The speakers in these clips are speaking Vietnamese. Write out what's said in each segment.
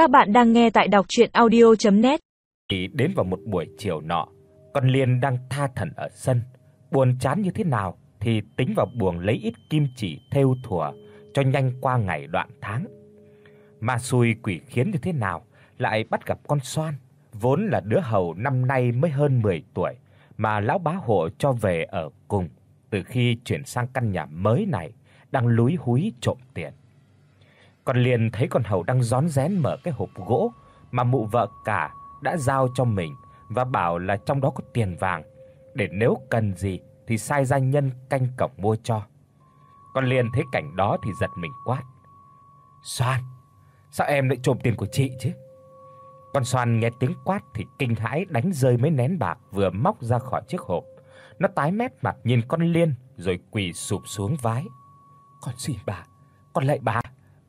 Các bạn đang nghe tại đọc audio net Thì đến vào một buổi chiều nọ, con Liên đang tha thẩn ở sân, buồn chán như thế nào thì tính vào buồng lấy ít kim chỉ thêu thùa cho nhanh qua ngày đoạn tháng. Mà xui quỷ khiến như thế nào lại bắt gặp con soan vốn là đứa hầu năm nay mới hơn 10 tuổi mà lão bá hộ cho về ở cùng từ khi chuyển sang căn nhà mới này đang lúi húi trộm tiền. Con liền thấy con hầu đang rón rén mở cái hộp gỗ mà mụ vợ cả đã giao cho mình và bảo là trong đó có tiền vàng để nếu cần gì thì sai gia nhân canh cổng mua cho. Con liền thấy cảnh đó thì giật mình quát: "Soan, sao em lại trộm tiền của chị chứ?" Con Soan nghe tiếng quát thì kinh hãi đánh rơi mấy nén bạc vừa móc ra khỏi chiếc hộp. Nó tái mét mặt nhìn con Liên rồi quỳ sụp xuống vái. "Con xin bà, con lạy bà,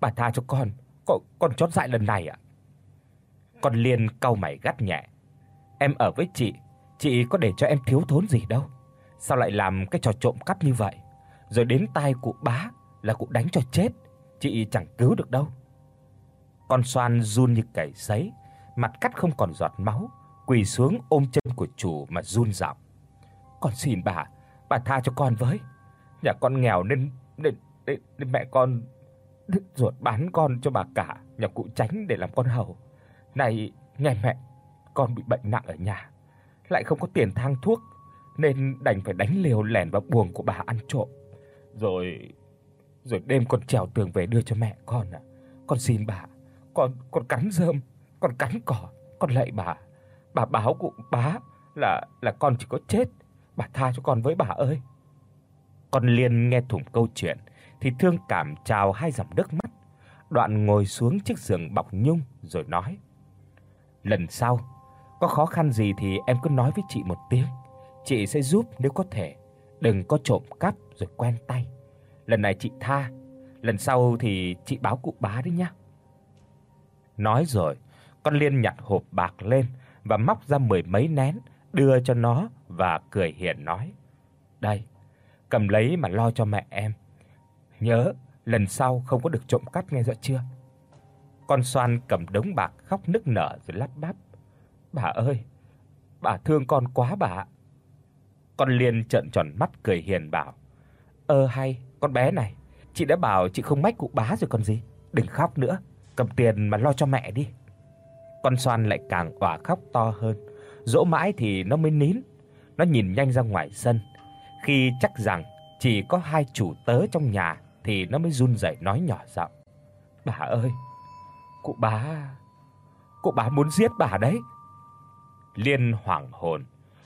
bà tha cho con, con con chót dại lần này ạ." Con Liên cau mày gắt nhẹ. "Em ở với chị, chị có để cho em thiếu thốn gì đâu. Sao lại làm cái trò trộm cắp như vậy? Rồi đến tai cụ bá là cụ đánh cho chết, chị chẳng cứu được đâu." Con xoan run như cầy sấy, mặt cắt không còn giọt máu, quỳ xuống ôm chân của chủ mà run giọng. "Con xin bà, bà tha cho con với. Nhà con nghèo nên nên, nên, nên mẹ con đứt ruột bán con cho bà cả nhà cụ Tránh để làm con hầu. Này, nghe mẹ, con bị bệnh nặng ở nhà, lại không có tiền thang thuốc nên đành phải đánh liều lẻn vào buồng của bà ăn trộm. Rồi rồi đêm con trèo tường về đưa cho mẹ con ạ. Con xin bà, con con cắn rơm, con cắn cỏ, con lạy bà. Bà báo cụ bá là là con chỉ có chết, bà tha cho con với bà ơi." Con Liên nghe thủng câu chuyện thì thương cảm trào hai dòng nước mắt, đoạn ngồi xuống chiếc giường bọc nhung rồi nói: "Lần sau có khó khăn gì thì em cứ nói với chị một tiếng, chị sẽ giúp nếu có thể, đừng có trộm cắp rồi quen tay. Lần này chị tha, lần sau thì chị báo cụ bá đấy nhá." Nói rồi, con Liên nhặt hộp bạc lên và móc ra mười mấy nén đưa cho nó và cười hiền nói: "Đây, cầm lấy mà lo cho mẹ em. Nhớ, lần sau không có được trộm cắp nghe rõ chưa?" Con xoan cầm đống bạc khóc nức nở rồi lắp bắp: "Bà ơi, bà thương con quá bà." Con Liên trợn tròn mắt cười hiền bảo: "Ơ hay, con bé này, chị đã bảo chị không mách cụ bá rồi còn gì, đừng khóc nữa, cầm tiền mà lo cho mẹ đi." Con xoan lại càng òa khóc to hơn, dỗ mãi thì nó mới nín. Nó nhìn nhanh ra ngoài sân, khi chắc rằng chỉ có hai chủ tớ trong nhà thì nó mới run rẩy nói nhỏ giọng: "Bà ơi, cụ bá, cụ bá muốn giết bà đấy." Liên hoảng hồn,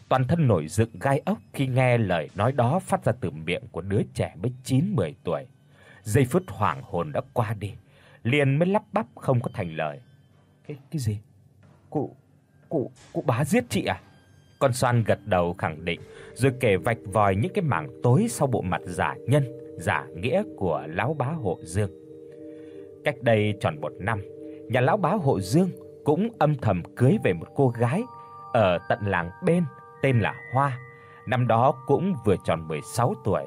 toàn thân nổi dựng gai ốc khi nghe lời nói đó phát ra từ miệng của đứa trẻ mới 9, 10 tuổi. Giây phút hoảng hồn đã qua đi, Liên mới lắp bắp không có thành lời. "Cái cái gì? Cụ cụ cụ bá giết chị à?" Con xoan gật đầu khẳng định, rồi kể vạch vòi những cái mảng tối sau bộ mặt giả nhân, giả nghĩa của lão bá hộ Dương. Cách đây tròn một năm, nhà lão bá hộ Dương cũng âm thầm cưới về một cô gái ở tận làng bên tên là Hoa, năm đó cũng vừa tròn 16 tuổi.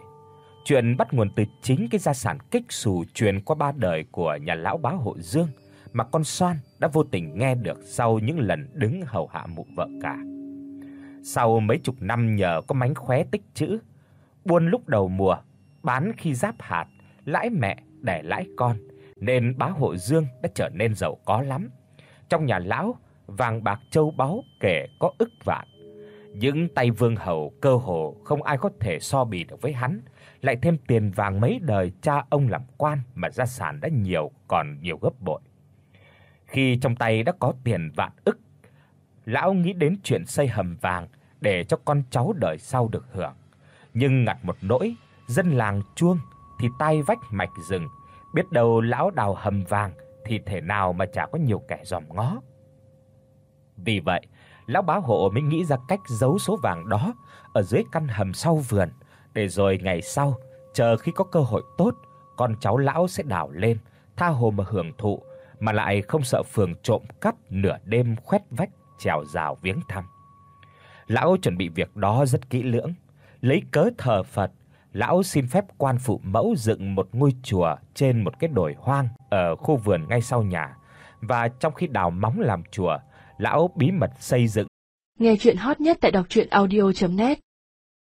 Chuyện bắt nguồn từ chính cái gia sản kích xù truyền qua ba đời của nhà lão bá hộ Dương mà con Soan đã vô tình nghe được sau những lần đứng hầu hạ mụ vợ cả. Sau mấy chục năm nhờ có mánh khóe tích trữ, buôn lúc đầu mùa, bán khi giáp hạt, lãi mẹ để lãi con, nên bá hộ Dương đã trở nên giàu có lắm. Trong nhà lão, vàng bạc châu báu kể có ức vạn. Những tay vương hầu cơ hồ không ai có thể so bì được với hắn, lại thêm tiền vàng mấy đời cha ông làm quan mà gia sản đã nhiều còn nhiều gấp bội. Khi trong tay đã có tiền vạn ức, lão nghĩ đến chuyện xây hầm vàng để cho con cháu đời sau được hưởng. Nhưng ngặt một nỗi, dân làng chuông thì tay vách mạch rừng, biết đâu lão đào hầm vàng thì thể nào mà chả có nhiều kẻ dòm ngó. Vì vậy, lão bá hộ mới nghĩ ra cách giấu số vàng đó ở dưới căn hầm sau vườn, để rồi ngày sau, chờ khi có cơ hội tốt, con cháu lão sẽ đào lên, tha hồ mà hưởng thụ, mà lại không sợ phường trộm cắp nửa đêm khoét vách trèo rào viếng thăm. Lão chuẩn bị việc đó rất kỹ lưỡng, lấy cớ thờ Phật, lão xin phép quan phụ mẫu dựng một ngôi chùa trên một cái đồi hoang ở khu vườn ngay sau nhà. Và trong khi đào móng làm chùa, lão bí mật xây dựng. Nghe truyện hot nhất tại doctruyenaudio.net